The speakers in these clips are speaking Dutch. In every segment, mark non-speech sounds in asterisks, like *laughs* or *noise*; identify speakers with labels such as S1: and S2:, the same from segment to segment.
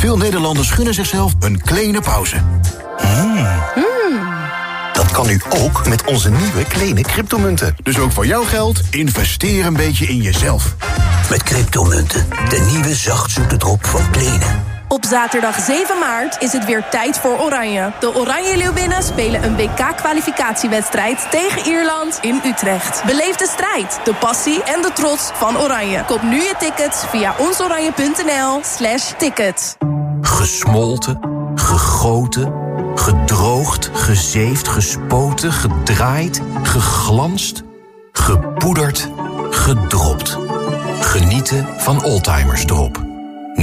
S1: Veel Nederlanders gunnen zichzelf een kleine pauze.
S2: Dat kan nu ook met onze nieuwe kleine cryptomunten.
S1: Dus ook voor jouw geld, investeer een beetje in jezelf.
S2: Met cryptomunten, de nieuwe zachtzoete drop van Plenen.
S3: Op zaterdag 7 maart is het weer tijd voor Oranje. De Oranje Leeuwinnen spelen een WK-kwalificatiewedstrijd tegen Ierland in Utrecht. Beleef de strijd, de passie en de trots van Oranje. Koop nu je tickets via onsoranje.nl slash tickets.
S4: Gesmolten, gegoten, gedroogd, gezeefd, gespoten, gedraaid, geglanst, gepoederd, gedropt. Genieten van Oldtimers Drop.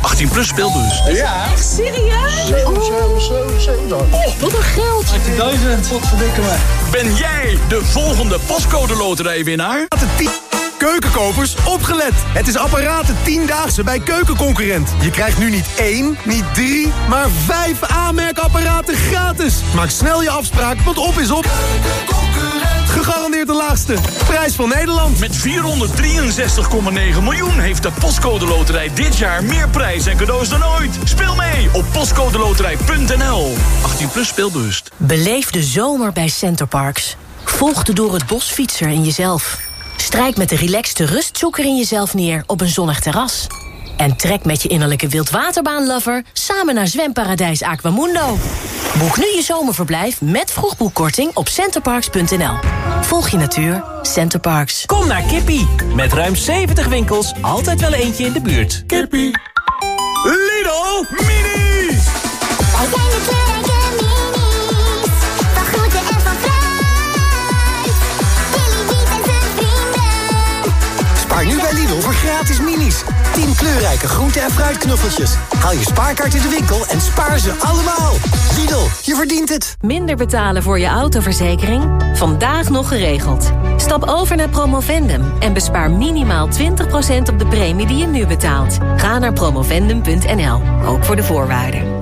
S5: 18 plus speelbus.
S6: Ja. Echt serieus? Oh, wat een geld.
S5: 18.000. Wat verdikken me. Ben jij de volgende pascode loterijwinnaar?
S7: Keukenkopers, opgelet! Het is apparaten 10-daagse bij Keukenconcurrent. Je krijgt nu niet één, niet drie, maar vijf aanmerkapparaten gratis. Maak snel je afspraak, want op is op. Gegarandeerd de laagste. Prijs van Nederland.
S5: Met 463,9 miljoen heeft de Postcode Loterij dit jaar meer prijs en cadeaus dan ooit. Speel mee op postcodeloterij.nl. 18 plus speelbewust.
S8: Beleef de zomer bij Centerparks. Volg de door het bos fietser in jezelf. Strijk met de relaxte rustzoeker in jezelf neer op een zonnig terras. En trek met je innerlijke wildwaterbaanlover samen naar zwemparadijs Aquamundo. Boek nu je zomerverblijf met vroegboekkorting op centerparks.nl. Volg je natuur, Centerparks.
S9: Kom naar Kippie. Met ruim 70 winkels, altijd wel eentje in de buurt.
S5: Kippie. Lidl
S10: minis.
S2: Nu bij Lidl voor gratis minis. 10 kleurrijke groente- en fruitknuffeltjes. Haal je spaarkaart in de winkel en spaar ze allemaal. Lidl, je verdient het.
S11: Minder betalen voor je autoverzekering? Vandaag nog geregeld. Stap over naar Promovendum en bespaar minimaal 20% op de premie die je nu betaalt. Ga naar promovendum.nl, ook voor de voorwaarden.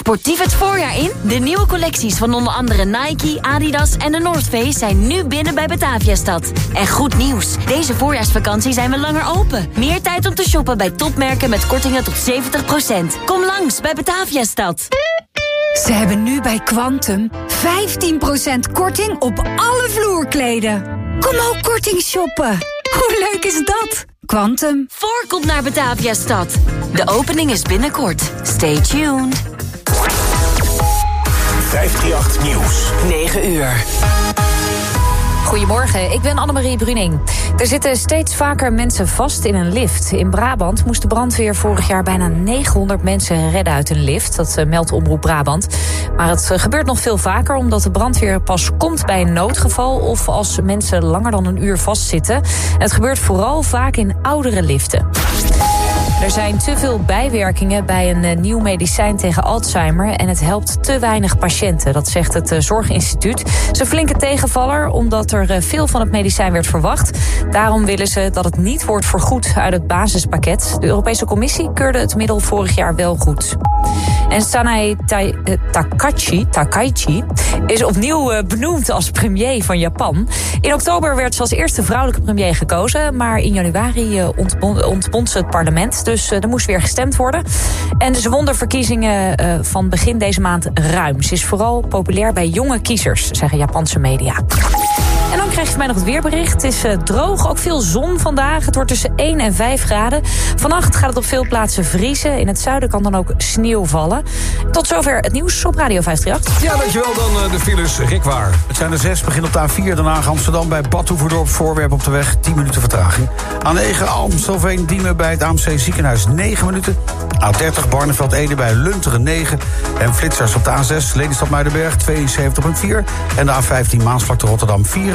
S12: Sportief het voorjaar in? De nieuwe collecties van onder andere Nike, Adidas en de North Face zijn nu binnen bij Bataviastad. En goed nieuws, deze voorjaarsvakantie zijn we langer open. Meer tijd om te shoppen bij topmerken met kortingen tot 70%. Kom langs bij Bataviastad.
S13: Ze hebben nu bij Quantum 15% korting op alle vloerkleden. Kom ook korting shoppen. Hoe leuk is dat? Quantum.
S12: Voorkomt naar Bataviastad. De opening is binnenkort. Stay tuned.
S2: 538 Nieuws.
S8: 9 uur.
S14: Goedemorgen, ik ben Annemarie Bruning. Er zitten steeds vaker mensen vast in een lift. In Brabant moest de brandweer vorig jaar bijna 900 mensen redden uit een lift. Dat eh, meldt Omroep Brabant. Maar het eh, gebeurt nog veel vaker omdat de brandweer pas komt bij een noodgeval... of als mensen langer dan een uur vastzitten. En het gebeurt vooral vaak in oudere liften. Er zijn te veel bijwerkingen bij een eh, nieuw medicijn tegen Alzheimer... en het helpt te weinig patiënten, dat zegt het eh, Zorginstituut. Het is een flinke tegenvaller, omdat er eh, veel van het medicijn werd verwacht. Daarom willen ze dat het niet wordt vergoed uit het basispakket. De Europese Commissie keurde het middel vorig jaar wel goed. En Sanae Tai- eh, Takaichi is opnieuw eh, benoemd als premier van Japan. In oktober werd ze als eerste vrouwelijke premier gekozen... maar in januari eh, ontbond, ze het parlement... dus er moest weer gestemd worden. En ze won de verkiezingen van begin deze maand ruim. Ze is vooral populair bij jonge kiezers, zeggen Japanse media. En dan krijg je mij nog het weerbericht. Het is eh, droog, ook veel zon vandaag. Het wordt tussen 1 en 5 graden. Vannacht gaat het op veel plaatsen vriezen. In het zuiden kan dan ook sneeuw vallen. Tot zover het nieuws op Radio 538.
S15: Ja, dankjewel dan eh, de files Rick Waar. Het zijn er zes, begin op de A4, Den Haag Amsterdam... bij Bad Hoeverdorp, voorwerp op de weg, 10 minuten vertraging. A9 Amstelveen, Diemen bij het AMC ziekenhuis, 9 minuten. A30 Barneveld, Ede bij Lunteren, 9. En flitsers op de A6 Lelystad Muidenberg, 72,4. En de A15 Maasvlakte Rotterdam,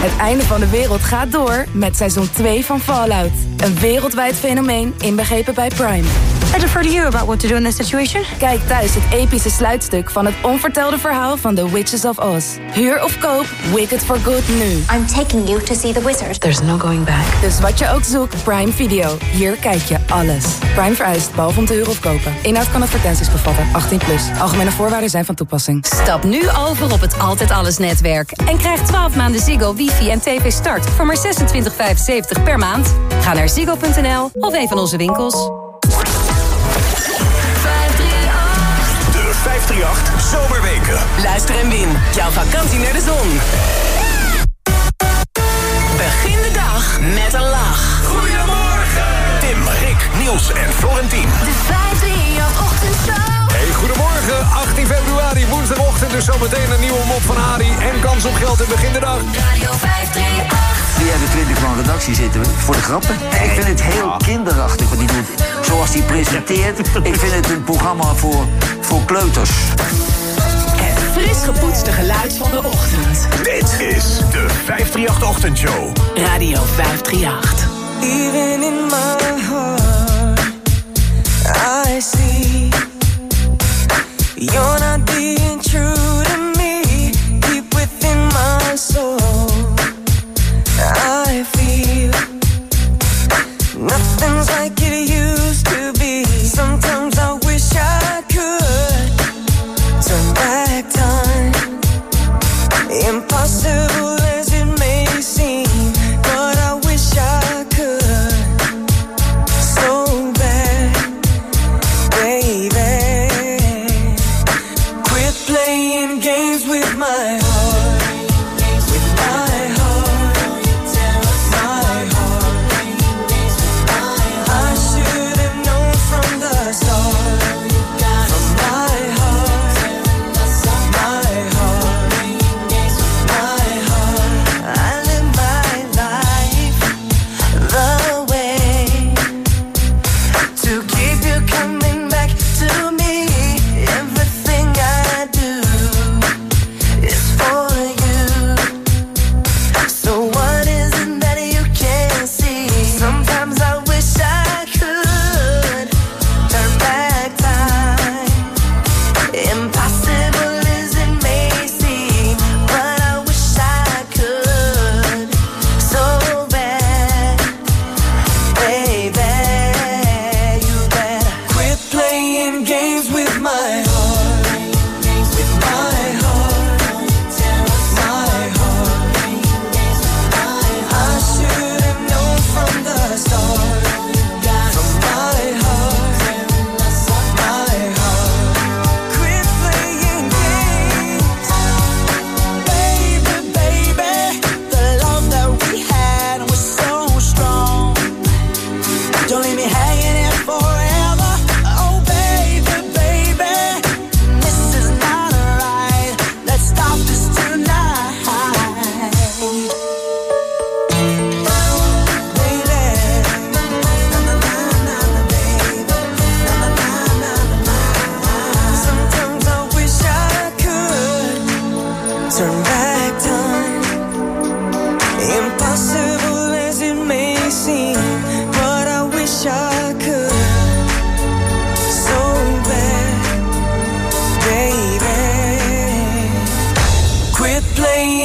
S16: Het einde van de wereld gaat door met seizoen 2 van Fallout. Een wereldwijd fenomeen inbegrepen bij Prime.
S17: I defer to you about what to do in this situation.
S16: Kijk thuis het epische sluitstuk van het onvertelde verhaal van The Witches of Oz. Huur of koop Wicked for Good nu.
S18: I'm taking you to see the wizard.
S16: There's no going back. Dus wat je ook zoekt, Prime Video. Hier kijk je alles. Prime vereist, behalve om te huren of kopen. Inhoud kan advertenties bevatten. 18 plus. Algemene voorwaarden zijn van toepassing.
S11: Stap nu over op het Altijd Alles netwerk. En krijg 12 maanden Ziggo, wifi en tv start voor maar 26,75 per maand. Ga naar ziggo.nl of een van onze winkels.
S10: 538 Zomerweken.
S8: Luister en win. Jouw vakantie naar de zon. Begin de dag met een lach.
S10: Goedemorgen. Tim, Rick, Niels en Florentien.
S18: De 538 ochtendshow.
S19: Hey, goedemorgen. 18 februari, woensdagochtend. Dus zometeen een nieuwe mop van Harry. En kans op geld in begin de dag.
S18: Radio 538.
S20: Die hebben 20 man redactie zitten, voor de grappen. Ik vind het heel kinderachtig wat hij doet. Zoals hij presenteert. Ik vind het een programma voor, voor kleuters.
S8: Het fris gepoetste geluid van de ochtend.
S10: Dit is de 538 Ochtendshow.
S8: Radio 538.
S21: Even in my heart, I see you're not being true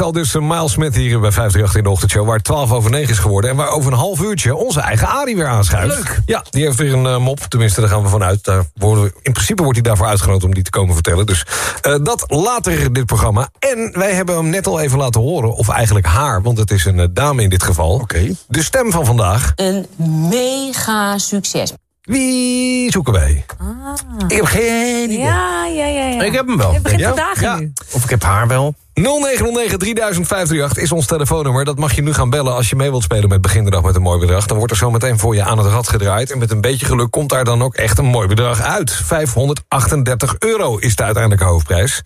S19: Al dus eh, Miles Smith hier bij 538 in de ochtendshow... waar het 12 over 9 is geworden... en waar over een half uurtje onze eigen Arie weer aanschuift.
S15: Leuk.
S19: Ja, die heeft weer een eh, mop. Tenminste, daar gaan we vanuit. Daar worden we, in principe wordt hij daarvoor uitgenodigd om die te komen vertellen. Dus eh, dat later in dit programma. En wij hebben hem net al even laten horen. Of eigenlijk haar, want het is een dame in dit geval. Oké. De stem van vandaag.
S22: Een mega succes.
S19: Wie zoeken wij? Ik heb geen idee.
S14: Ja, ja, ja. ja.
S15: Ik heb hem wel.
S14: Je begint
S19: Ja?
S14: vandaag
S19: Ja.
S14: nu.
S15: Of ik heb haar wel.
S19: 0909 3058 is ons telefoonnummer. Dat mag je nu gaan bellen als je mee wilt spelen met Begin de Dag met een mooi bedrag. Dan wordt er zo meteen voor je aan het rad gedraaid. En met een beetje geluk komt daar dan ook echt een mooi bedrag uit. 538 euro is de uiteindelijke hoofdprijs.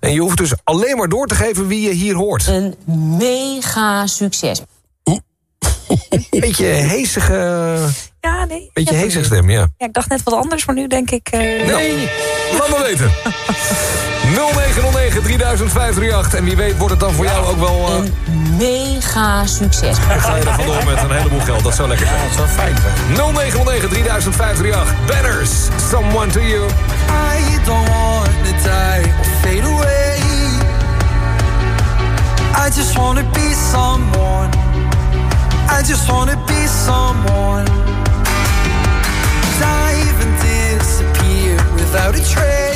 S19: En je hoeft dus alleen maar door te geven wie je hier hoort.
S22: Een mega succes. *laughs*
S19: Beetje heesige,
S14: Ja, nee.
S19: beetje
S14: Ja,
S19: heesige stem, ja.
S14: Ja, ik dacht net wat anders, maar nu denk ik... eh,
S19: Nee, laat maar weten. *laughs* 0909 3058. En wie weet wordt het dan voor jou ook wel... eh,
S22: Mega succes.
S19: Dan ga je er vandoor met een heleboel geld. Dat zou lekker zijn. dat zou fijn zijn. 0909 3058. Banners. Someone to you.
S23: I don't want to die or fade away. I just wanna be someone. I just wanna be someone. Dive and disappear without a trace.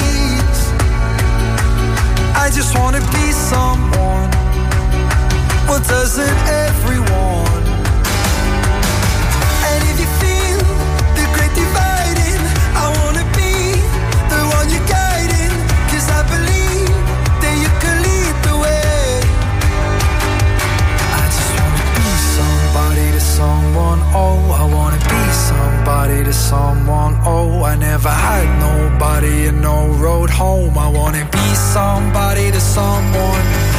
S23: I just wanna be someone. Well, doesn't everyone? And if you feel the great dividing, I wanna be the one you're guiding. 'Cause I believe that you can lead the way. I just wanna be somebody to someone. Oh, to someone. Oh, I never had nobody and no road home. I wanna be somebody to someone.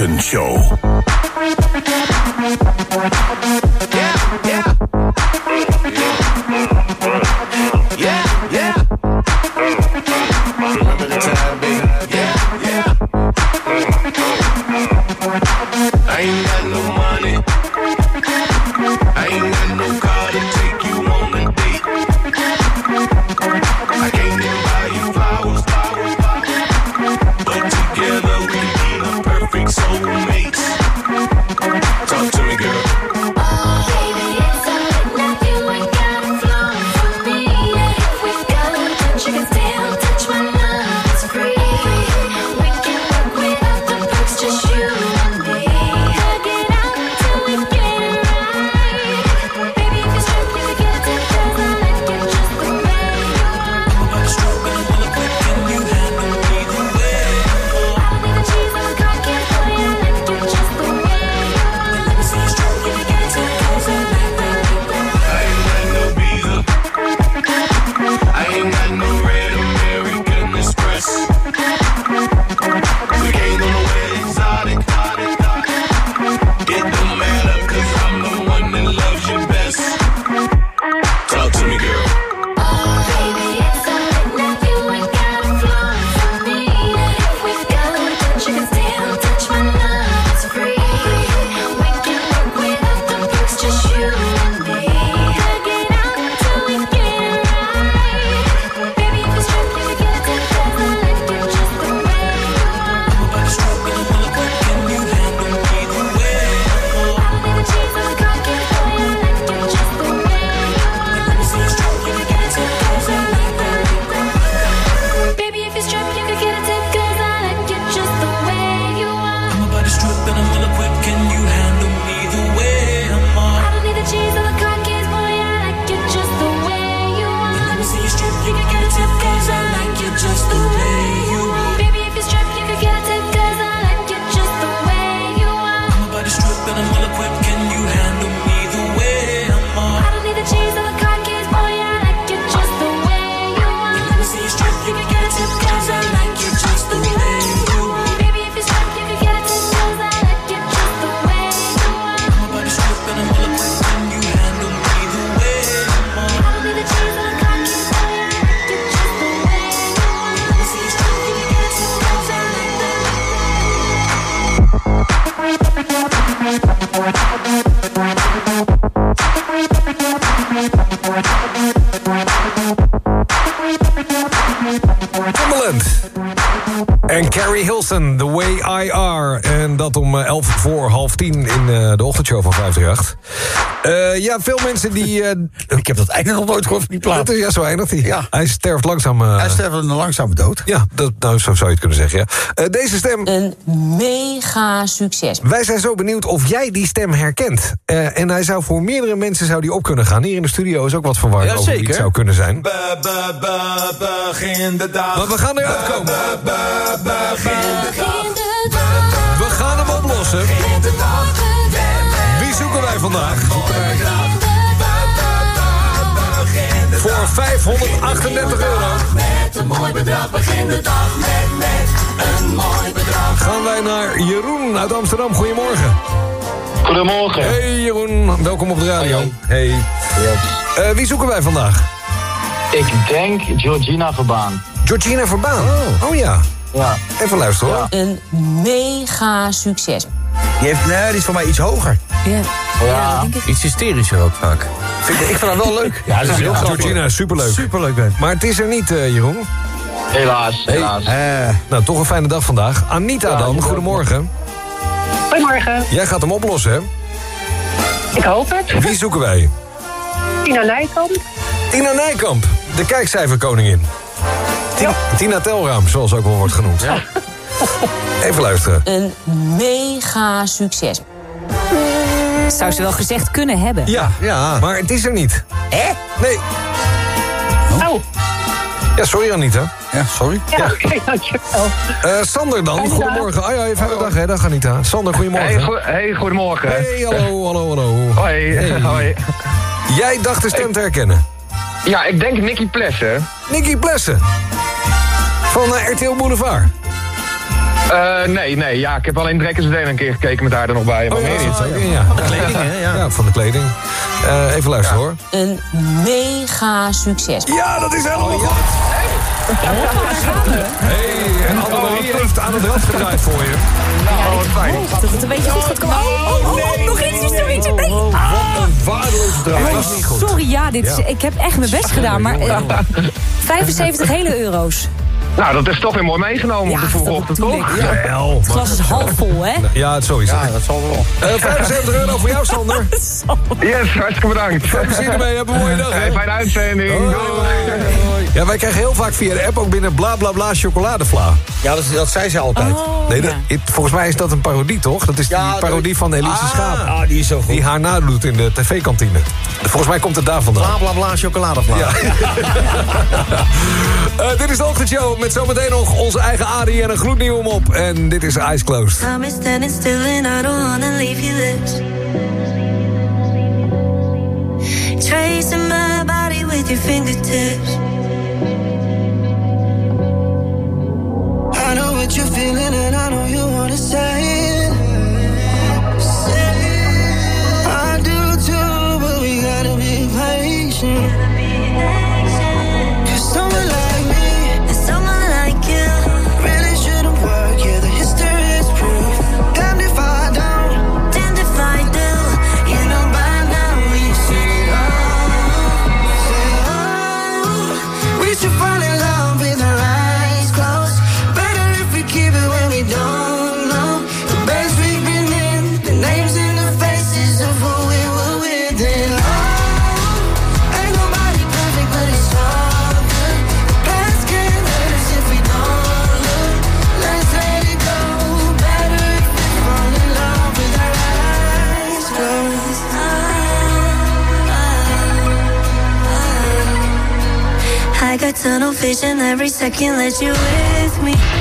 S10: Ochtendshow.
S19: Ja, veel mensen die... eh, *laughs*
S15: Ik heb dat eigenlijk nog nooit gehoord van die plaat.
S19: dat is- ja, zo eindigt hij.
S15: Ja.
S19: Hij sterft langzaam... eh,
S15: Hij sterft een langzame dood.
S19: Ja, dat, nou, zo zou je het kunnen zeggen, ja. Eh, deze stem...
S22: Een mega succes.
S19: Wij zijn zo benieuwd of jij die stem herkent. Eh, en hij zou voor meerdere mensen zou die op kunnen gaan. Hier in de studio is ook wat verwarring
S15: Ja,
S19: over wie het zou kunnen zijn.
S23: Be- be- be- begin de dag.
S19: Maar we gaan eruit komen.
S23: Be- be- begin de dag.
S19: We gaan hem oplossen.
S23: Begin de dag.
S19: Wie zoeken wij vandaag? Voor 538 euro
S23: Met een mooi bedrag begin de dag met, met een mooi bedrag.
S19: gaan wij naar Jeroen uit Amsterdam. Goedemorgen.
S24: Goedemorgen.
S19: Hey Jeroen, welkom op de radio. Hey. Eh, wie zoeken wij vandaag?
S24: Ik denk Georgina Verbaan.
S19: Georgina Verbaan. Oh, ja.
S24: Ja.
S19: Even luisteren hoor.
S22: Een mega succes.
S15: Die, heeft, nee, die is voor mij iets hoger.
S22: Ja.
S24: Ja.
S25: Iets hysterischer ook vaak.
S15: Vind ik, ik vind haar wel leuk.
S24: Ja, dat is heel grappig.
S19: Georgina, superleuk.
S15: Superleuk bent.
S19: Maar het is er niet, eh, Jeroen.
S24: Helaas, helaas.
S15: Eh,
S19: Nou, toch een fijne dag vandaag. Anita dan, goedemorgen.
S3: Goedemorgen.
S19: Jij gaat hem oplossen, hè?
S3: Ik hoop het.
S19: Wie zoeken wij?
S3: Tina Nijkamp.
S19: Tina Nijkamp, de kijkcijferkoningin. Tina, Tina Telraam, zoals ook wel wordt genoemd. Even luisteren.
S22: Een mega succes.
S14: Zou ze wel gezegd kunnen hebben.
S19: Ja, ja. maar het is er niet.
S14: Hè?
S19: Nee.
S3: Oh.
S19: Ja, sorry Anita.
S15: Ja, sorry.
S3: Ja, oké, dankjewel.
S19: Eh, Sander dan, goedemorgen. Ah ja, even fijne dag, hè. Dag Anita. Sander, goedemorgen.
S24: Hey, go- hey, goedemorgen.
S19: Hey, hallo, hallo, hallo.
S24: Hoi,
S19: Hey. *laughs*
S24: hoi.
S19: Jij dacht de stem te herkennen.
S24: Ja, ik denk Nicky Plessen.
S19: Nicky Plessen. Van eh, RTL Boulevard.
S24: Eh, nee, nee, ja, ik heb alleen Drekkers een keer gekeken met haar er nog bij. Maar
S19: Oh,
S24: meer
S19: ja,
S24: niet.
S19: ja. Van de
S25: kleding, hè, ja.
S19: van de kleding. Eh, even luisteren hoor.
S22: Een mega succes.
S19: Ja, dat is helemaal goed. Hey, en Annemarie heeft aan het rad gedraaid voor je.
S24: Nou, wat fijn.
S14: Dat het een beetje goed gaat komen. Oh, oh, oh, oh, nog iets, ik nee. Ah.
S19: Waardeloze draai.
S14: Oh,
S19: Dat is niet goed.
S14: sorry, ja, dit is,
S19: Ja.
S14: ik heb echt mijn best gedaan, maar eh, 75 hele euro's.
S24: Nou, dat is toch weer mooi meegenomen op de vroege ochtend, toch?
S19: Jawel.
S14: Het glas is half vol, hè?
S19: Ja, het sowieso.
S15: Ja, dat zal wel.
S19: Eh 75 euro voor jou, Sander. *laughs*
S24: Yes, hartstikke bedankt.
S19: Veel plezier ermee. Heb een mooie dag. hè.
S24: Hey, fijne uitzending.
S19: Hoi. Ja, wij krijgen heel vaak via de app ook binnen bla bla bla chocoladevla.
S15: Ja, dat, dat zei ze altijd.
S19: Nee, dat, it- volgens mij is dat een parodie, toch? Dat is die
S15: Ja,
S19: parodie van Elise
S15: Ah,
S19: Schaap.
S15: ah, die is zo goed.
S19: Die haar nadoet in de tv-kantine. Volgens mij komt het daar vandaan.
S15: Bla bla bla, chocoladevla.
S19: Ja. *laughs* Eh, dit is de ochtendshow met zometeen nog onze eigen Adi en een gloednieuwe mop. En dit is Eyes Closed.
S18: Standing still and I don't wanna leave you this. Tracing my body with your fingertips. What you're feeling and I know you wanna say it. Say it. I do too, but we gotta be patient. Got tunnel vision every second that you're with me.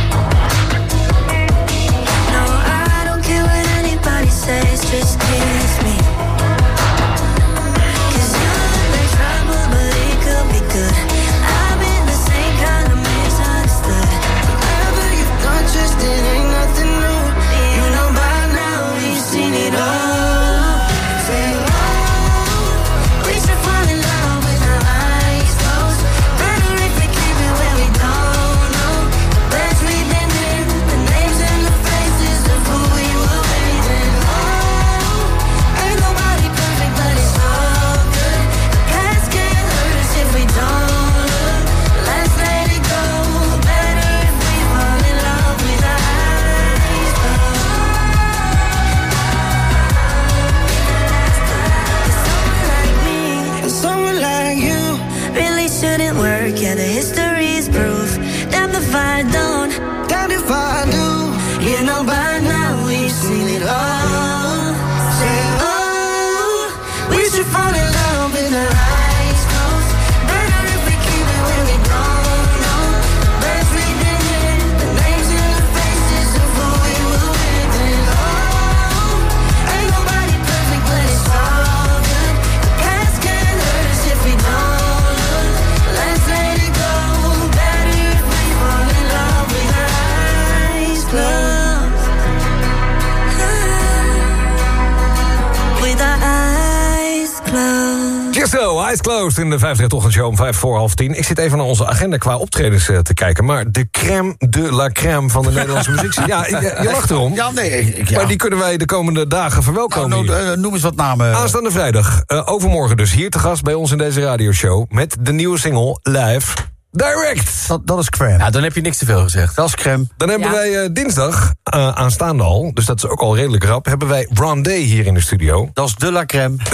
S18: In
S19: de 50 ochtendshow om 5 voor half 10. Ik zit even naar onze agenda qua optredens eh, te kijken. Maar de crème de la crème van de Nederlandse muziek. *laughs* Ja, je, je lacht erom.
S15: Ja, nee. Ik, ja.
S19: Maar die kunnen wij de komende dagen verwelkomen.
S15: Nou, eh, noem eens wat namen.
S19: Aanstaande vrijdag, eh, overmorgen dus, hier te gast bij ons in deze radioshow... met de nieuwe single Live Direct.
S15: Dat, dat is crème.
S25: Ja, dan heb je niks te veel gezegd.
S15: Dat is crème.
S19: Dan hebben
S14: Ja.
S19: wij eh, dinsdag, eh, aanstaande al, dus dat is ook al redelijk rap... hebben wij Rondé hier in de studio.
S15: Dat is de la crème. *laughs*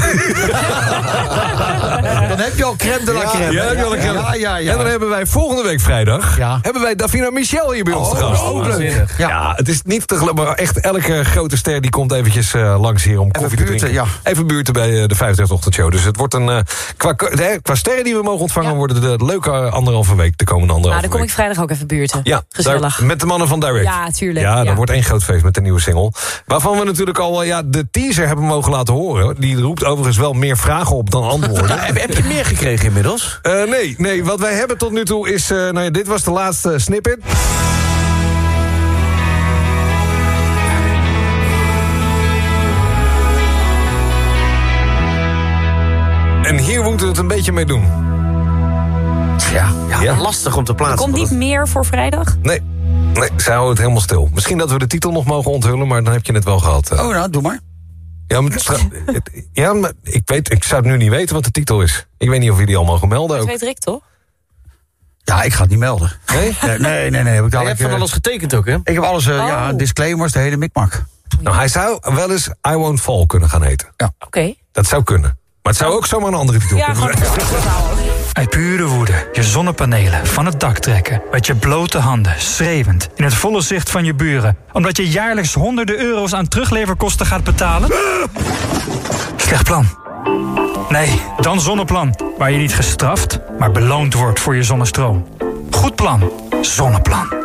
S15: dan heb je al crème de la crème.
S19: Ja, crème.
S15: Ja, ja, ja.
S19: En dan hebben wij volgende week vrijdag...
S15: Ja.
S19: hebben wij Davina Michel hier bij ons te gast.
S15: ook leuk.
S25: waanzinnig.
S19: Ja. Het is niet te geloven, maar echt elke grote ster die komt eventjes eh, langs hier om koffie te drinken.
S15: ja.
S19: Even buurten bij eh, de 50 ochtendshow. Dus het wordt een, qua, sterren die we mogen ontvangen,
S14: Ja.
S19: worden het een leuke anderhalve week, de komende anderhalve
S14: Nou, dan kom ik vrijdag ook even buurten.
S19: Ja,
S14: Gezellig.
S19: daar- met de mannen van Direct.
S14: Ja, tuurlijk,
S19: ja wordt één groot feest met de nieuwe single. Waarvan we natuurlijk al eh, ja, de teaser hebben mogen laten horen. Die roept overigens wel meer vragen op dan antwoorden. *laughs*
S25: Nou, heb, je meer gekregen inmiddels?
S19: Eh, nee, nee, wat wij hebben tot nu toe is... Eh, nou ja, dit was de laatste snippet. En hier moeten we het een beetje mee doen.
S26: Ja, ja, lastig om te plaatsen.
S14: Komt niet meer voor vrijdag?
S19: Nee nee, zij houden het helemaal stil. Misschien dat we de titel nog mogen onthullen, maar dan heb je het wel gehad. eh.
S15: Oh, nou, doe maar.
S19: Ja, maar, *laughs* ja, ik, weet, ik zou het nu niet weten wat de titel is. Ik weet niet of jullie die al mogen melden
S14: Dat
S19: ook.
S14: weet Rick toch?
S15: Ja, ik ga het niet melden.
S19: Nee? *laughs*
S15: Nee, nee, nee. nee heb ik,
S26: Je hebt van
S15: eh,
S26: alles getekend ook, hè?
S15: ik heb alles, eh, ja,
S14: Oh.
S15: disclaimers, de hele mikmak.
S19: Nou, hij zou wel eens I Won't Fall kunnen gaan heten.
S14: Oké.
S19: Dat zou kunnen. Maar het zou ook zomaar een andere titel
S14: Ja,
S19: kunnen zijn.
S27: Uit pure woede je zonnepanelen van het dak trekken. Met je blote handen, schreeuwend. In het volle zicht van je buren. Omdat je jaarlijks honderden euro's aan terugleverkosten gaat betalen? Slecht plan. Nee, dan Zonneplan. Waar je niet gestraft, maar beloond wordt voor je zonnestroom. Goed plan. Zonneplan.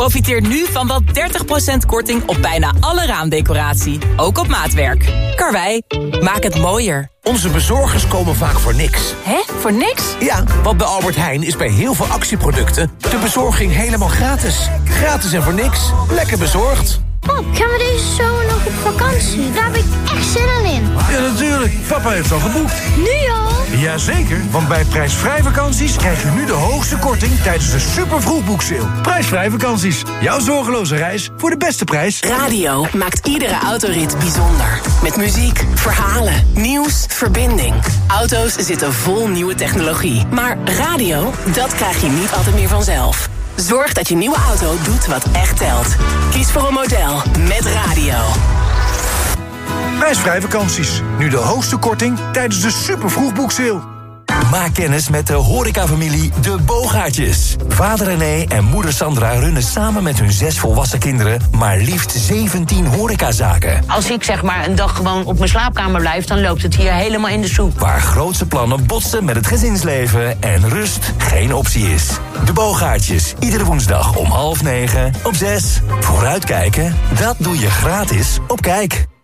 S11: Profiteer nu van wel 30% korting op bijna alle raamdecoratie. Ook op maatwerk. Karwei, maak het mooier.
S4: Onze bezorgers komen vaak voor niks.
S11: Hè? Voor niks?
S4: Ja, want bij Albert Heijn is bij heel veel actieproducten... de bezorging helemaal gratis. Gratis en voor niks. Lekker bezorgd.
S10: Pap, gaan we deze zomer nog op vakantie? Daar heb ik echt zin in.
S28: Ja, natuurlijk. Papa heeft al geboekt.
S10: Nu al?
S28: Jazeker, want bij prijsvrij vakanties krijg je nu de hoogste korting tijdens de super vroegboekseil. Prijsvrij vakanties. Jouw zorgeloze reis voor de beste prijs.
S8: Radio maakt iedere autorit bijzonder. Met muziek, verhalen, nieuws, verbinding. Auto's zitten vol nieuwe technologie. Maar radio, dat krijg je niet altijd meer vanzelf. Zorg dat je nieuwe auto doet wat echt telt. Kies voor een model met radio.
S28: Prijsvrij vakanties. Nu de hoogste korting tijdens de super vroegboekseil.
S4: Maak kennis met de horecafamilie De Boogaartjes. Vader René en moeder Sandra runnen samen met hun zes volwassen kinderen... maar liefst 17 horecazaken.
S29: Als ik zeg maar een dag gewoon op mijn slaapkamer blijf... dan loopt het hier helemaal in de soep.
S4: Waar grootse plannen botsen met het gezinsleven... en rust geen optie is. De Boogaartjes, iedere woensdag om half negen op zes. Vooruitkijken, dat doe je gratis op Kijk.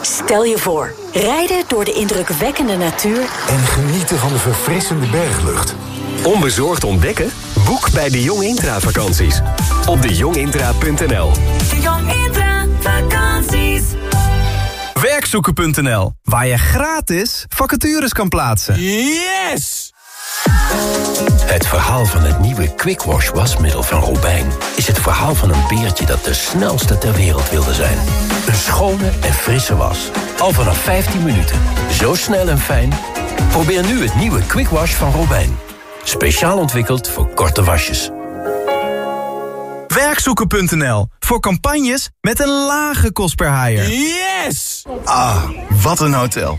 S30: Stel je voor, rijden door de indrukwekkende natuur...
S2: En genieten van de verfrissende berglucht. Onbezorgd ontdekken? Boek bij de Jong Intra vakanties. Op dejongintra.nl
S8: Jong Intra vakanties.
S31: Werkzoeken.nl, waar je gratis vacatures kan plaatsen.
S4: Yes! Het verhaal van het nieuwe Quick Wash wasmiddel van Robijn... is het verhaal van een beertje dat de snelste ter wereld wilde zijn. Een schone en frisse was. Al vanaf 15 minuten. Zo snel en fijn. Probeer nu het nieuwe Quick Wash van Robijn. Speciaal ontwikkeld voor korte wasjes.
S31: Werkzoeken.nl, voor campagnes met een lage kost per haaier.
S28: Yes! Ah, wat een hotel.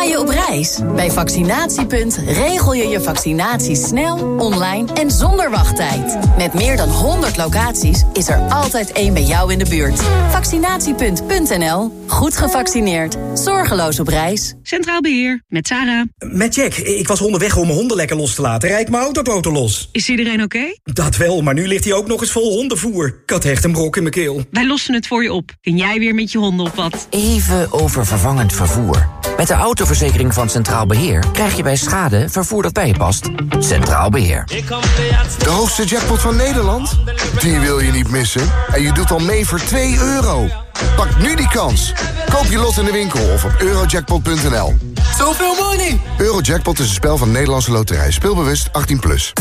S32: Ga je op reis? Bij Vaccinatiepunt regel je je vaccinatie snel, online en zonder wachttijd. Met meer dan 100 locaties is er altijd één bij jou in de buurt. Vaccinatiepunt.nl. Goed gevaccineerd. Zorgeloos op reis.
S33: Centraal Beheer, met Sarah.
S23: Met Jack. Ik was onderweg om mijn honden lekker los te laten. Rijd mijn autoboten los.
S33: Is iedereen oké?
S23: Dat wel, maar nu ligt hij ook nog eens vol hondenvoer. Ik had echt een brok in mijn keel.
S33: Wij lossen het voor je op. Kun jij weer met je honden op wat?
S22: Even over vervangend vervoer. Met de autoverzekering van Centraal Beheer krijg je bij schade vervoer dat bij je past. Centraal Beheer.
S34: De hoogste jackpot van Nederland? Die wil je niet missen. En je doet al mee voor 2 euro. Pak nu die kans. Koop je lot in de winkel of op eurojackpot.nl.
S8: Zoveel money!
S34: Eurojackpot is een spel van Nederlandse Loterij. Speelbewust 18+. Plus.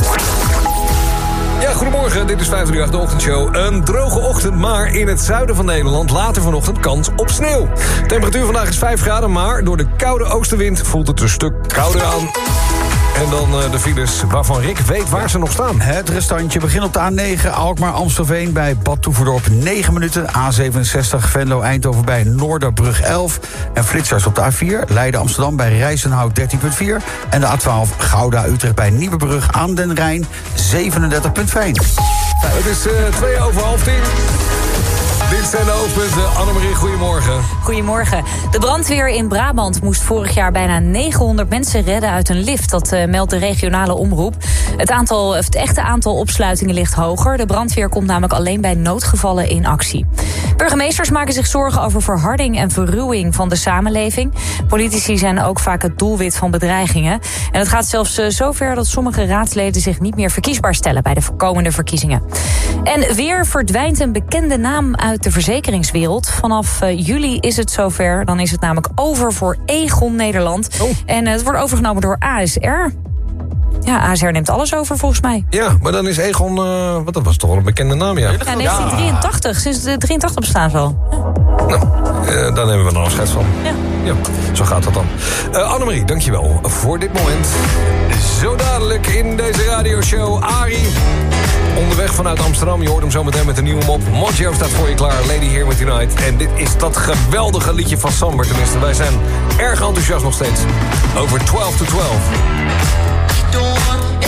S19: Ja, goedemorgen. Dit is 538 de ochtendshow. Een droge ochtend, maar in het zuiden van Nederland later vanochtend kans op sneeuw. Temperatuur vandaag is 5 graden, maar door de koude oostenwind voelt het een stuk kouder aan. En dan uh, de files waarvan Rick weet waar ze nog staan.
S15: Het restantje begint op de A9 Alkmaar-Amstelveen bij Bad Toeverdorp 9 minuten. A67 Venlo-Eindhoven bij Noorderbrug 11. En flitsers op de A4 Leiden-Amsterdam bij Rijzenhout 13.4. En de A12 Gouda-Utrecht bij Nieuwebrug aan den Rijn 37.5.
S19: Het is uh, twee over half tien. Dit zijn de hoofdpunten. Annemarie, goedemorgen.
S14: Goedemorgen. De brandweer in Brabant moest vorig jaar bijna 900 mensen redden uit een lift. Dat uh, meldt de regionale omroep. Het, aantal, het echte aantal opsluitingen ligt hoger. De brandweer komt namelijk alleen bij noodgevallen in actie. Burgemeesters maken zich zorgen over verharding en verruwing van de samenleving. Politici zijn ook vaak het doelwit van bedreigingen. En het gaat zelfs uh, zover dat sommige raadsleden zich niet meer verkiesbaar stellen bij de komende verkiezingen. En weer verdwijnt een bekende naam uit de verzekeringswereld. Vanaf uh, juli is het zover. Dan is het namelijk over voor Egon Nederland.
S19: Oh.
S14: En uh, het wordt overgenomen door ASR. Ja, ASR neemt alles over volgens mij.
S19: Ja, maar dan is Egon... Uh, wat, dat was toch wel een bekende naam, ja?
S14: Ja, 1983. Sinds de 83 bestaan ze al.
S19: Nou, uh, daar nemen we dan afscheid van.
S14: Ja.
S19: Ja, zo gaat dat dan. Uh, Annemarie, dankjewel voor dit moment. Zo dadelijk in deze radioshow Ari. Onderweg vanuit Amsterdam. Je hoort hem zo meteen met een nieuwe mop. Moggio staat voor je klaar. Lady Here with Tonight. En dit is dat geweldige liedje van Samber. Tenminste, wij zijn erg enthousiast nog steeds. Over 12 to 12.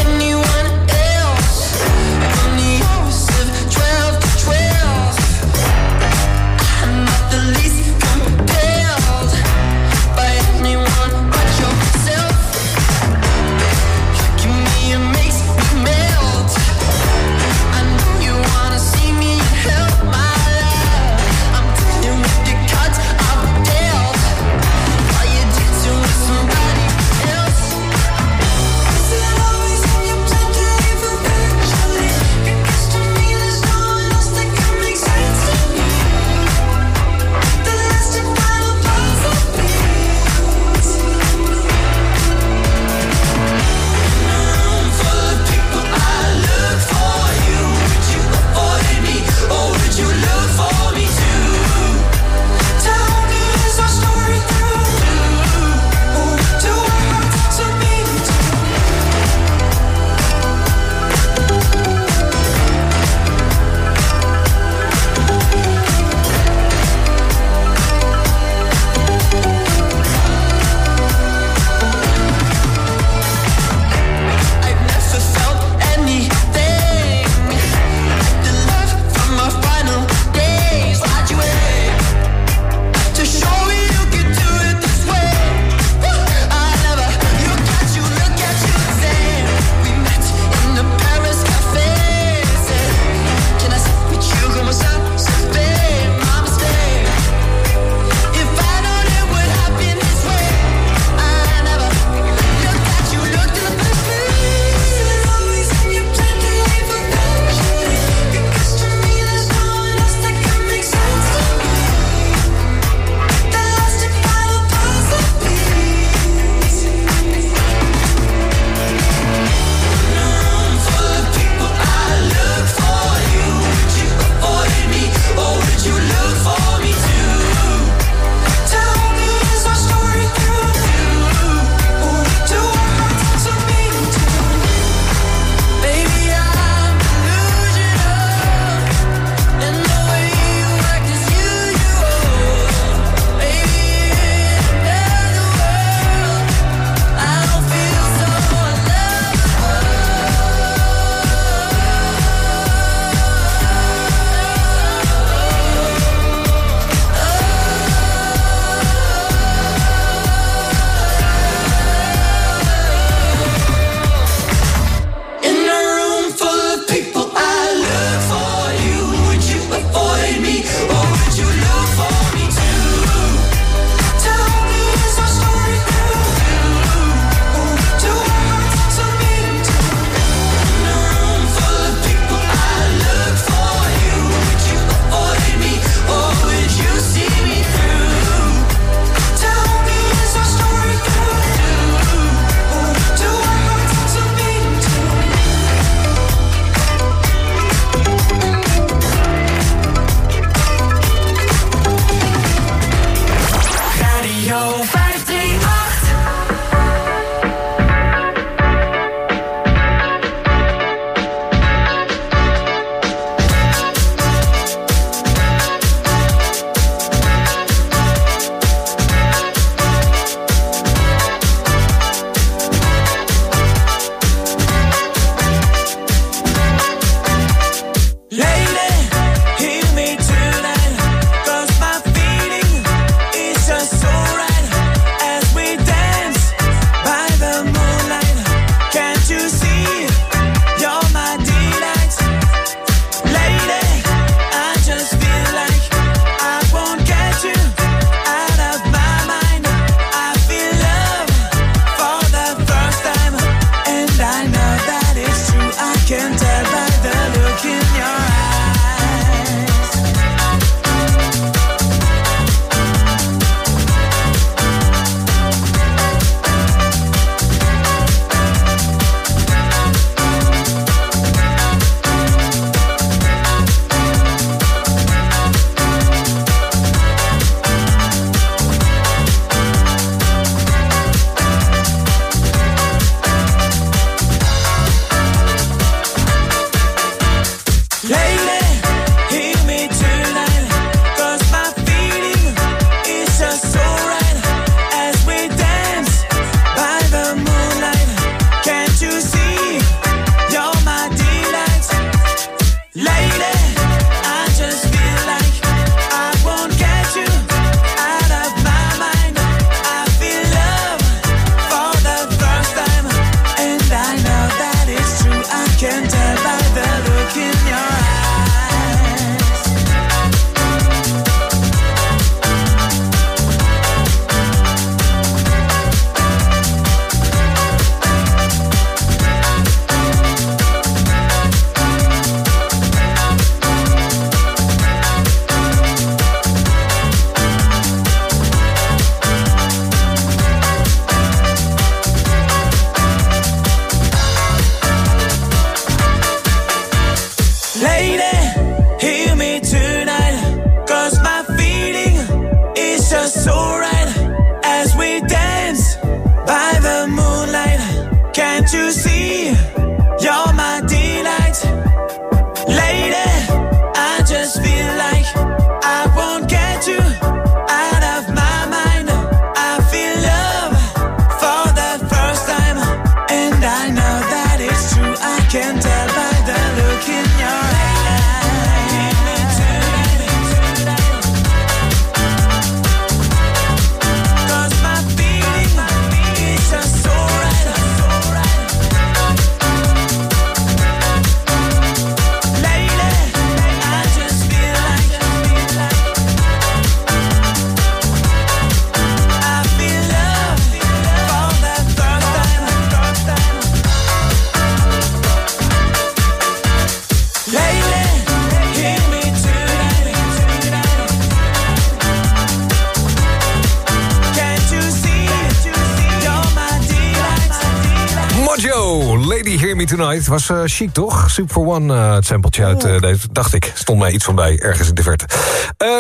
S35: Tonight.
S19: Was eh, chic, toch? Super One, eh, het sampletje uit deze. Dacht ik. Stond mij iets van bij, ergens in de verte.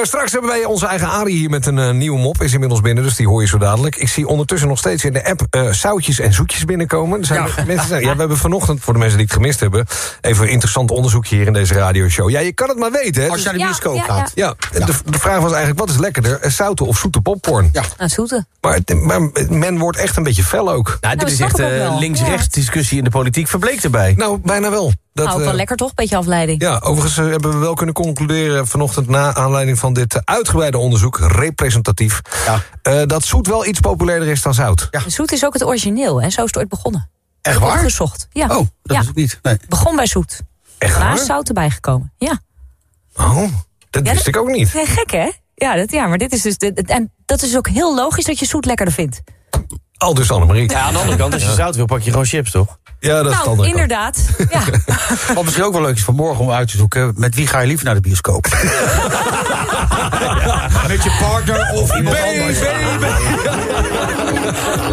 S19: Eh, straks hebben wij onze eigen Arie hier met een eh, nieuwe mop. Is inmiddels binnen, dus die hoor je zo dadelijk. Ik zie ondertussen nog steeds in de app eh, zoutjes en zoetjes binnenkomen. Er zijn mensen, ja, we hebben vanochtend, voor de mensen die het gemist hebben... even een interessant onderzoekje hier in deze radioshow. Ja, je kan het maar weten, hè?
S15: Als je naar de
S19: Ja,
S15: bioscoop
S19: ja,
S15: gaat.
S19: Ja, De, de vraag was eigenlijk, wat is lekkerder? Zoute of zoete popcorn?
S15: Ja.
S14: Aan zoete.
S19: Maar, men wordt echt een beetje fel ook.
S26: Nou, dit
S14: dat
S26: is echt eh,
S14: wel.
S26: links-rechts discussie in de politiek verbleekt erbij.
S19: Nou, bijna wel. Dat,
S14: nou, ook wel
S19: eh,
S14: lekker toch? Beetje afleiding.
S19: Ja, overigens eh, hebben we wel kunnen concluderen vanochtend... na aanleiding van dit eh, uitgebreide onderzoek, representatief... eh, dat zoet wel iets populairder is dan zout.
S14: Zoet is ook het origineel, hè? Zo is het ooit begonnen.
S15: Echt waar?
S14: Opgezocht. Ja.
S15: Oh, dat
S14: ja.
S15: wist ik niet. Nee.
S14: Begon bij zoet.
S19: Echt waar?
S14: is zout erbij gekomen. Ja.
S19: Oh, dat
S14: Ja,
S19: wist ik ook niet.
S14: Nee, gek hè? Ja, dat, ja, maar dit is dus. en dat is ook heel logisch dat je zoet lekkerder vindt.
S19: Al dus Annemarie.
S26: Ja, aan de andere kant, als je zout wil, pak je gewoon chips, toch?
S19: Ja, dat
S14: nou, inderdaad. Ja. *laughs*
S15: Wat misschien ook wel leuk is vanmorgen om uit te zoeken... met wie ga je liever naar de bioscoop? *laughs* Met je partner of iemand anders?
S36: Talk *laughs*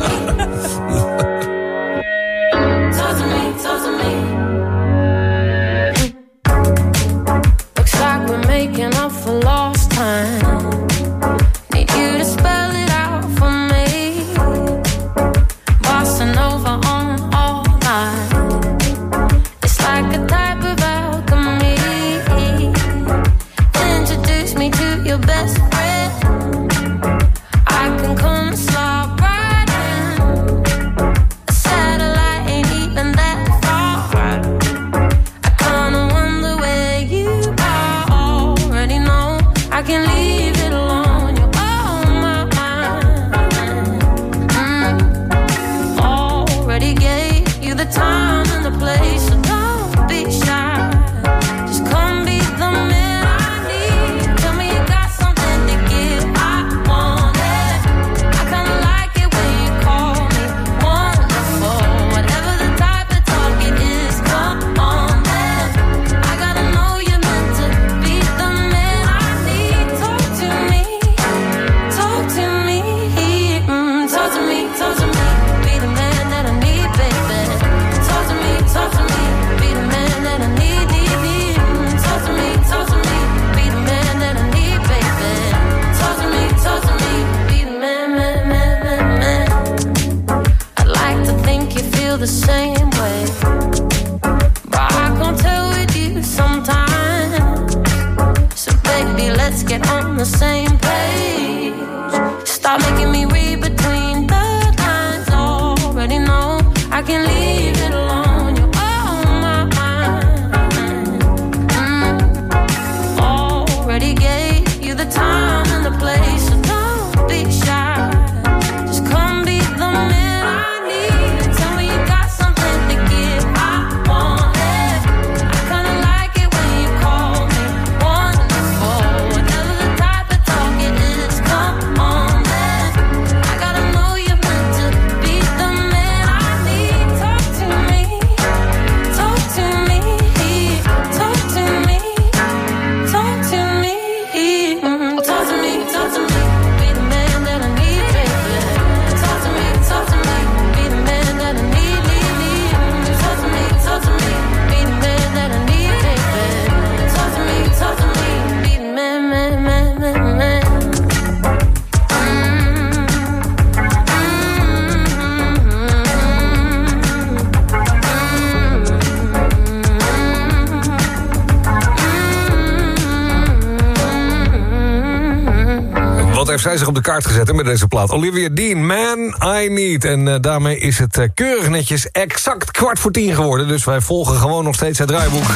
S19: Wat heeft zij zich op de kaart gezet met deze plaat? Olivia Dean, Man I Need. En eh, daarmee is het eh, keurig netjes exact kwart voor tien geworden. Dus wij volgen gewoon nog steeds het draaiboek.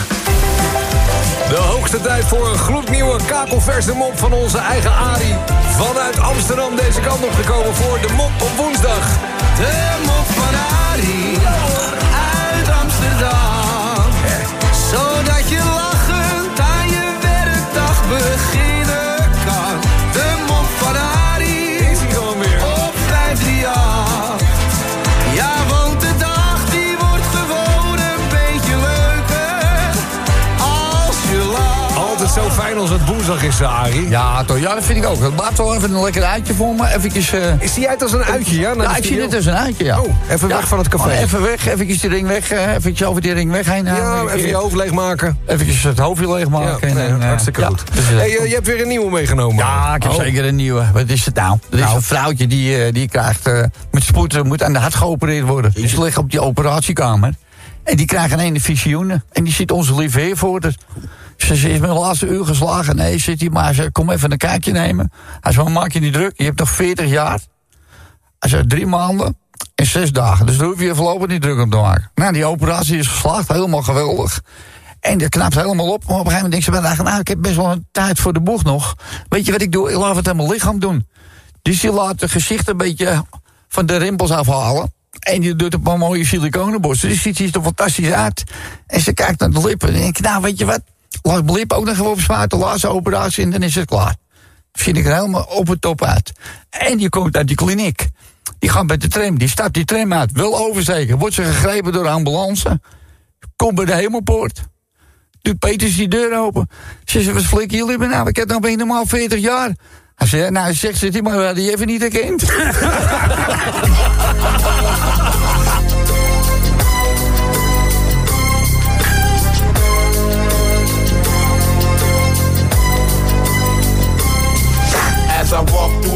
S19: De hoogste tijd voor een gloednieuwe kakelverse mop van onze eigen Ari. Vanuit Amsterdam deze kant op gekomen voor de mop op woensdag.
S35: De mop van Arie
S19: fijn als het woensdag is, eh, Ari.
S37: Ja, toch, ja, dat vind ik ook. Het maakt wel even een lekker uitje voor me. Eventjes, eh,
S19: Is die uit als een uitje, ja?
S37: ja, ik zie dit als een uitje, ja.
S19: Oh, even
S37: Ja.
S19: weg van het café.
S37: Oh, even weg, eventjes die ring weg. eh, eventjes over die ring weg heen.
S19: Ja,
S37: halen.
S19: even je hoofd leegmaken.
S37: Eventjes het hoofdje leegmaken.
S19: Ja,
S37: en,
S19: nee,
S37: en, eh,
S19: hartstikke
S37: ja,
S19: goed.
S37: dus, eh,
S19: hey, eh, je hebt weer een nieuwe meegenomen.
S37: Ja, ik heb
S19: Oh.
S37: zeker een nieuwe. Wat is het nou? Er is een vrouwtje die, eh, die krijgt eh, met spoed eh, moet aan de hart geopereerd worden. Die ze ligt op die operatiekamer. En die krijgt een ene visioenen. En die ziet onze lieve heer voor het. Ze, is de laatste uur geslagen. Nee, zit hij maar. Ze kom even een kijkje nemen. Hij zei, maak je niet druk. Je hebt nog 40 jaar. Hij zei, drie maanden en zes dagen. Dus daar hoef je je voorlopig niet druk om te maken. Nou, die operatie is geslaagd. Helemaal geweldig. En dat knapt helemaal op. Maar op een gegeven moment denkt ze bij de nou, ik heb best wel een tijd voor de boeg nog. Weet je wat ik doe? Ik laat het aan mijn lichaam doen. Dus die laat het gezicht een beetje van de rimpels afhalen. En die doet een paar mooie siliconenborsten. Dus ziet er fantastisch uit. En ze kijkt naar de lippen. En denk ik, nou, weet je wat? Laat mijn lip ook nog even opspuiten. Laatste operatie en dan is het klaar. Vind ik er helemaal op het top uit. En die komt uit die kliniek. Die gaat met de tram. Die stapt die tram uit. Wil oversteken. Wordt ze gegrepen door de ambulance. Komt bij de hemelpoort. Doet Peters die deur open. Ze zegt, wat flikken jullie me nou? Ik heb nog ben je normaal 40 jaar. Hij zegt, nou, zegt ze, die maar je even niet herkend. *laughs*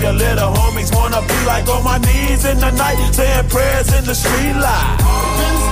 S38: the little homies wanna be like on my knees in the night, saying prayers in the street light.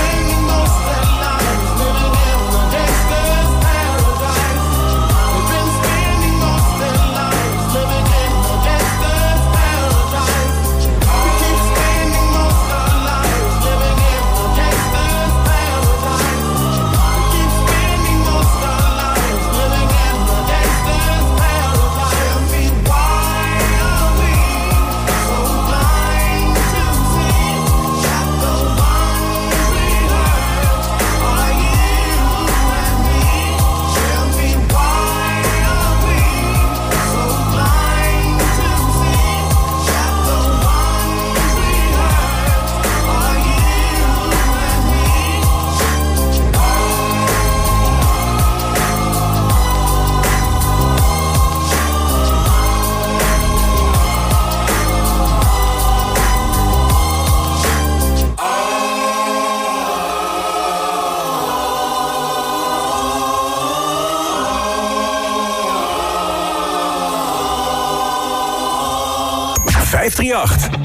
S29: 538.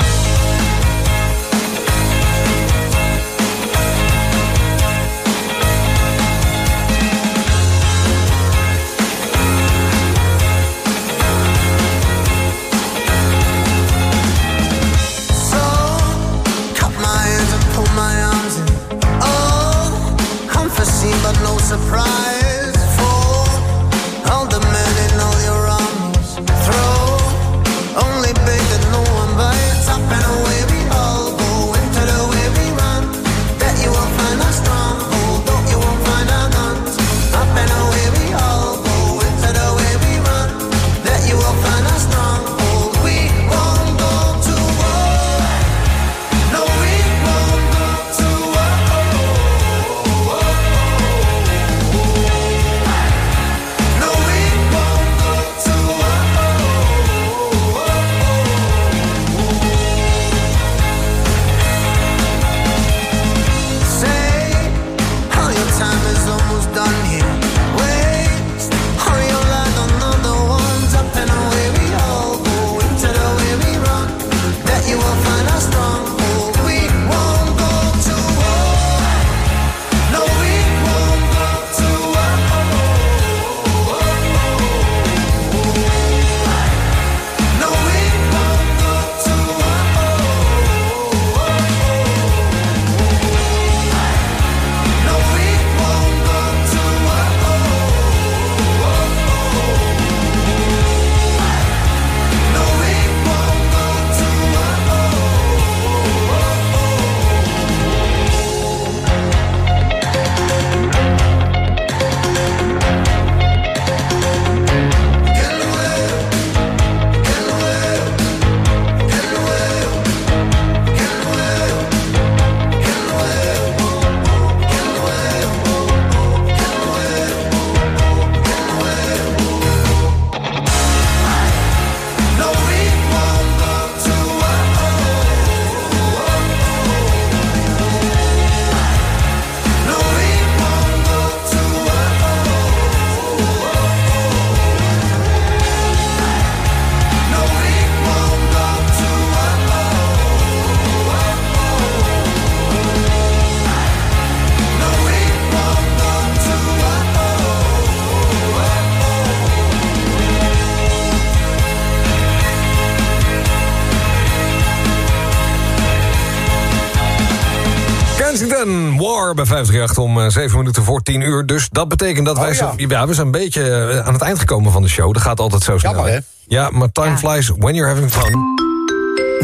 S19: Bij 538 om eh, 7 minuten voor 10 uur. Dus dat betekent dat wij zo, ja. we zijn een beetje eh, aan het eind gekomen van de show. Dat gaat altijd zo snel.
S39: Jammer, hè?
S19: Ja, maar time flies when you're having fun.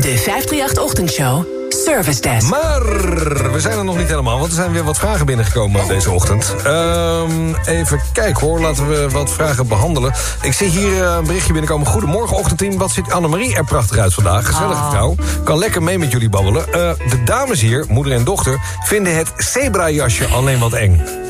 S8: De 538-ochtendshow. Service Desk.
S19: Maar we zijn er nog niet helemaal, want er zijn weer wat vragen binnengekomen deze ochtend. Ehm, even kijken hoor, laten we wat vragen behandelen. Ik zie hier eh, een berichtje binnenkomen. Goedemorgen ochtendteam, wat ziet Annemarie er prachtig uit vandaag. Gezellige
S14: Ah.
S19: vrouw, kan lekker mee met jullie babbelen. Eh, de dames hier, moeder en dochter, vinden het zebra-jasje alleen wat eng.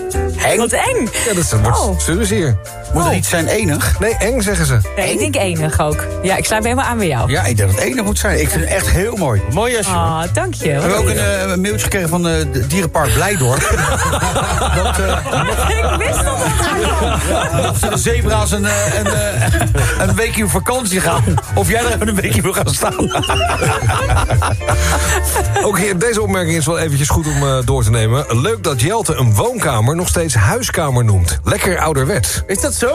S14: Eng? Wat eng.
S19: Ja, dat is een
S14: Oh.
S19: service hier.
S15: Moet het niet zijn enig?
S19: Nee, eng zeggen ze.
S14: Nee, ik denk enig ook. Ja, ik sluit me helemaal aan bij jou.
S15: Ja, ik denk dat het enig moet zijn. Ik vind het echt heel mooi.
S26: Mooi jasje.
S14: Ah, dank je.
S15: We hebben ook een, eh, mailtje gekregen van het dierenpark Blijdorp. *laughs* dat, eh,
S14: ik wist dat het
S15: of ze de zebra's een, eh, een, eh, een weekje op vakantie gaan. Of jij er even een weekje wil gaan staan.
S19: Ook hier, deze opmerking is wel eventjes goed om eh, door te nemen. Leuk dat Jelte een woonkamer nog steeds huiskamer noemt. Lekker ouderwet.
S26: Is dat zo?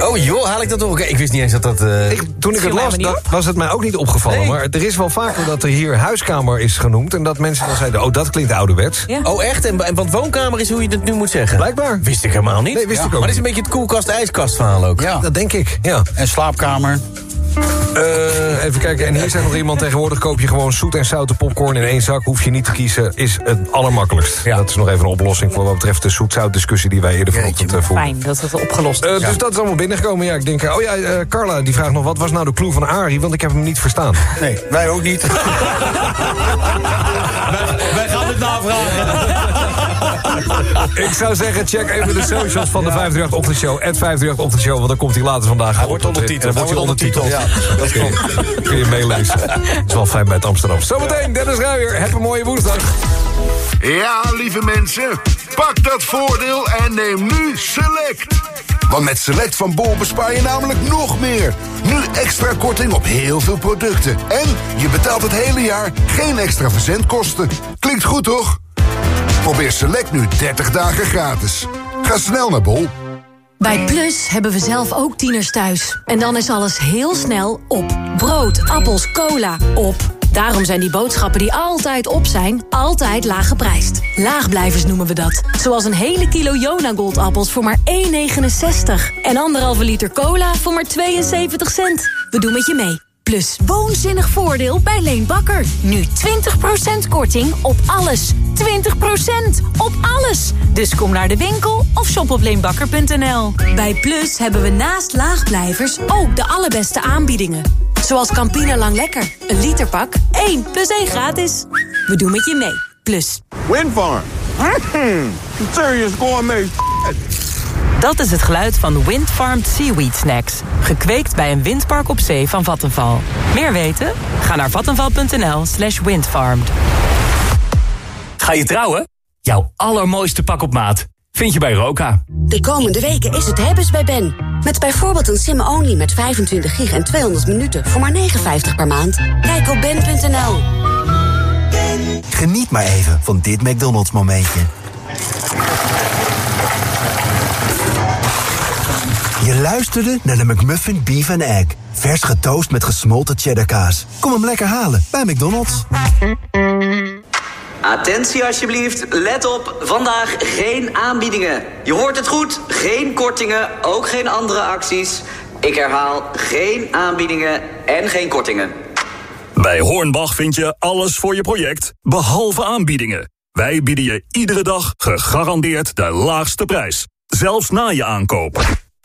S26: Oh. joh, haal ik dat door? Oké, Ik wist niet eens dat dat... eh,
S19: Ik, toen ik het las, dat, was het mij ook niet opgevallen.
S26: Nee.
S19: Maar er is wel vaker dat er hier huiskamer is genoemd... en dat mensen dan zeiden, oh, dat klinkt ouderwets.
S26: Oh, echt? En, en want woonkamer is hoe je het nu moet zeggen?
S19: Blijkbaar.
S26: Wist ik helemaal niet.
S19: Nee, wist ik ook
S26: Maar dat is een beetje het koelkast-ijskast verhaal ook.
S15: Ja.
S19: Dat denk ik, ja.
S15: En slaapkamer.
S19: Eh, even kijken, en hier zegt nog iemand tegenwoordig... koop je gewoon zoet en zoute popcorn in één zak... hoef je niet te kiezen, is het allermakkelijkst. Dat is nog even een oplossing voor wat betreft de zoet-zout discussie... die wij eerder vanochtend eh, voerden.
S14: Fijn dat het opgelost is.
S19: Eh, Dus dat is allemaal binnengekomen. Ja, ik denk, oh ja, eh, Carla die vraagt nog... wat was nou de clue van Arie? Want ik heb hem niet verstaan.
S15: Nee, wij ook niet. *laughs* wij, gaan het navragen. *laughs*
S19: Ik zou zeggen, check even de socials van de 538 Ochtendshow. At 538 Ochtendshow, want dan komt hij later vandaag. Hij
S26: wordt ondertiteld.
S19: Dan wordt hij ondertiteld.
S26: ondertiteld.
S19: dat kun je, kun je meelezen. Dat is wel fijn bij het Amsterdam. Zometeen, Dennis Ruijer. Heb een mooie woensdag.
S40: Ja, lieve mensen, pak dat voordeel en neem nu Select. Want met Select van Bol bespaar je namelijk nog meer. Nu extra korting op heel veel producten. En je betaalt het hele jaar geen extra verzendkosten. Klinkt goed, toch? Probeer Select nu 30 dagen gratis. Ga snel naar Bol.
S11: Bij Plus hebben we zelf ook tieners thuis. En dan is alles heel snel op. Brood, appels, cola, op. Daarom zijn die boodschappen die altijd op zijn, altijd laag geprijsd. Laagblijvers noemen we dat. Zoals een hele kilo Jona Goldappels voor maar 1,69. En anderhalve liter cola voor maar 72 cent. We doen met je mee. Plus woonzinnig voordeel bij Leen Bakker. Nu 20% korting op alles. 20% op alles. Dus kom naar de winkel of shop op leenbakker.nl. Bij Plus hebben we naast laagblijvers ook de allerbeste aanbiedingen. Zoals Campina Lang Lekker. Een literpak, 1 plus 1 gratis. We doen met je mee. Plus.
S41: Windfarm. Mm, serious gourmet.
S42: Dat is het geluid van Windfarmed Seaweed Snacks. Gekweekt bij een windpark op zee van Vattenval. Meer weten? Ga naar vattenval.nl slash windfarmed.
S23: Ga je trouwen? Jouw allermooiste pak op maat vind je bij Roka.
S43: De komende weken is het hebben's bij Ben. Met bijvoorbeeld een sim-only met 25 gig en 200 minuten voor maar 59 per maand. Kijk op ben.nl.
S26: Geniet maar even van dit McDonald's momentje. Je luisterde naar de McMuffin Beef and Egg. Vers getoast met gesmolten cheddarkaas. Kom hem lekker halen bij McDonald's.
S19: Attentie alsjeblieft, let op, vandaag geen aanbiedingen. Je hoort het goed, geen kortingen, ook geen andere acties. Ik herhaal, geen aanbiedingen en geen kortingen.
S44: Bij Hornbach vind je alles voor je project, behalve aanbiedingen. Wij bieden je iedere dag gegarandeerd de laagste prijs. Zelfs na je aankoop.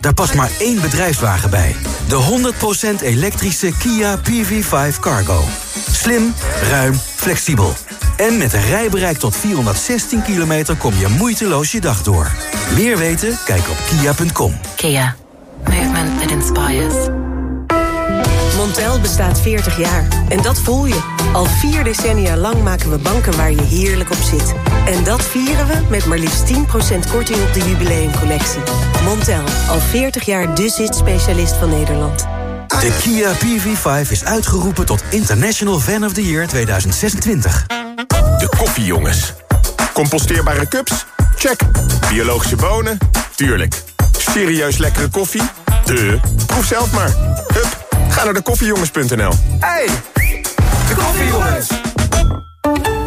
S2: Daar past maar één bedrijfswagen bij. De 100% elektrische Kia PV5 Cargo. Slim, ruim, flexibel. En met een rijbereik tot 416 kilometer kom je moeiteloos je dag door. Meer weten? Kijk op kia.com.
S23: Kia. Movement that inspires.
S45: Montel bestaat 40 jaar. En dat voel je. Al vier decennia lang maken we banken waar je heerlijk op zit. En dat vieren we met maar liefst 10% korting op de jubileumcollectie. Montel, al 40 jaar de zit-specialist van Nederland.
S2: De Kia PV5 is uitgeroepen tot International Fan of the Year 2026.
S41: De koffiejongens. Composteerbare cups? Check. Biologische bonen? Tuurlijk. Serieus lekkere koffie? De. Proef zelf maar. Hup, ga naar de koffiejongens.nl.
S19: Hey, de koffiejongens.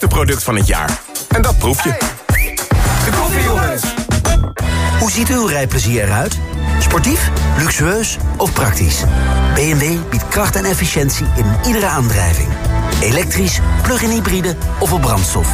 S41: Beste product van het jaar. En dat proef je.
S19: De koffiejongens.
S2: Hoe ziet uw rijplezier eruit? Sportief, luxueus of praktisch? BMW biedt kracht en efficiëntie in iedere aandrijving. Elektrisch, plug-in hybride of op brandstof.